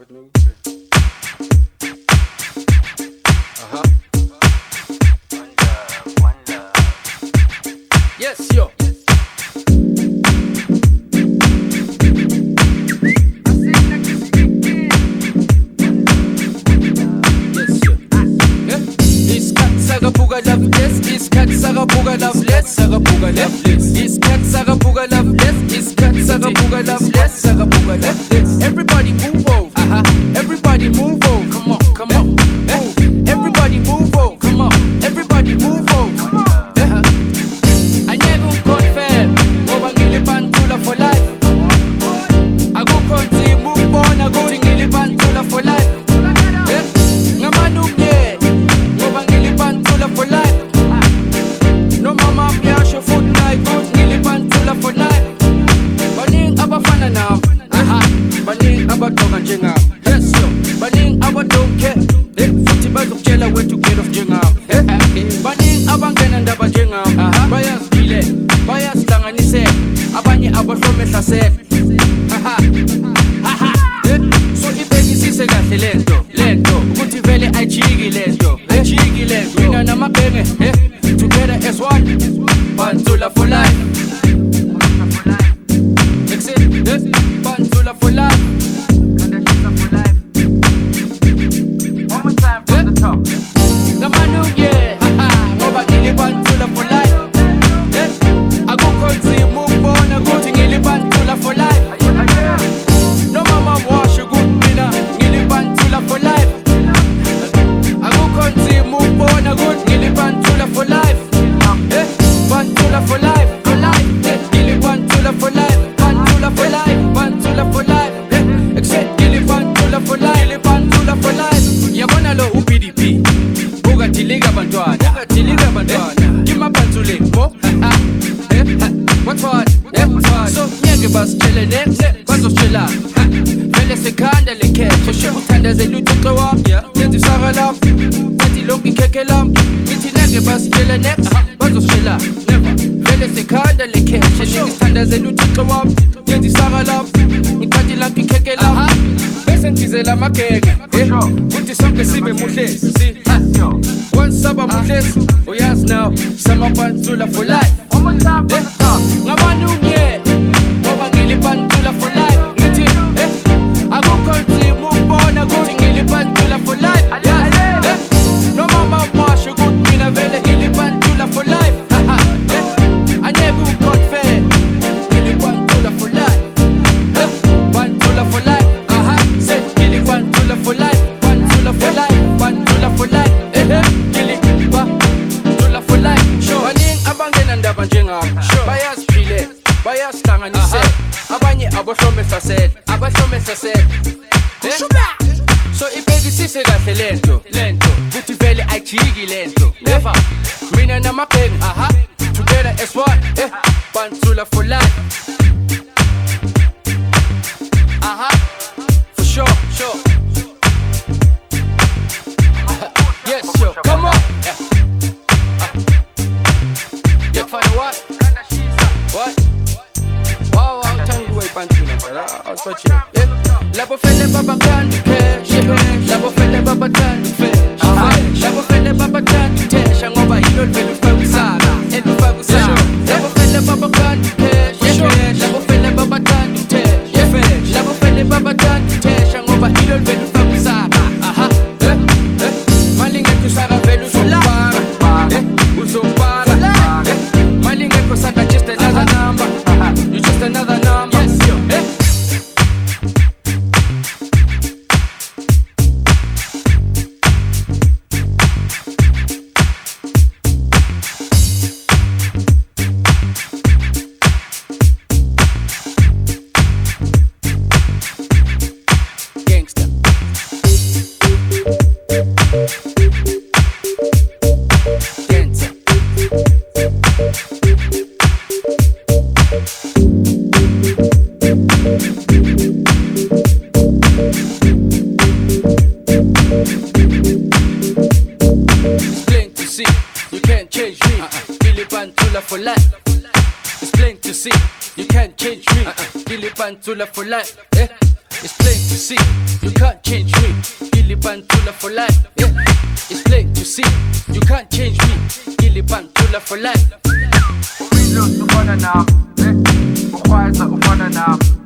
with me. Uh-huh. Yes, yo. Isikhathi ndaba njengabo bayaziphile bayazihlanganisela abanye abahlomehlasela aha. Aha. Eh, so ibhekisise kahle lento lento ukuthi vele ayijiki lento ayijiki lento mina namabhenge eh, together as one. Bantula for life. ndazedu tuxewa yenza usarala ezilokhu ikhekhelam ngithi neke basitshele nex bazosishela neva vele sekhanda lekheshe nengithandazela uthixo wami yenza isarala ngithathi lakho ikhekhelam bese ngizela amageke kuthi sonke sibe muhlesi kwensaba muhlesi uyazi naw samabanzula for life ngabani ungiye ngoba ngilibantula for life. Bayaziphile bayazihlanganisela abanye abohlomehlasela abahlomehlasela Eh? so ibhekisise kahle lento lento futhi vele ayijiki lento never. Mina namabheng aha together as one eh bantula for life soche eh, lapho fele babakanti pheshe lapho fele babathanda ukufesha lapho fele babathanda ukutesha ngoba yilo livele ufake usaka and ufake usaka lapho fele babakanti pheshe you can't change me. Billy Bantula for life. It's plain to see you can't change me. Billy Bantula for life. Eh? It's plain to see, you can't change me. Gilly Bantula for life. Yeah, it's plain to see, you can't change me. Gilly Bantula for life. Windows ufana nam eh ukhwaza ufana nam eh umakesh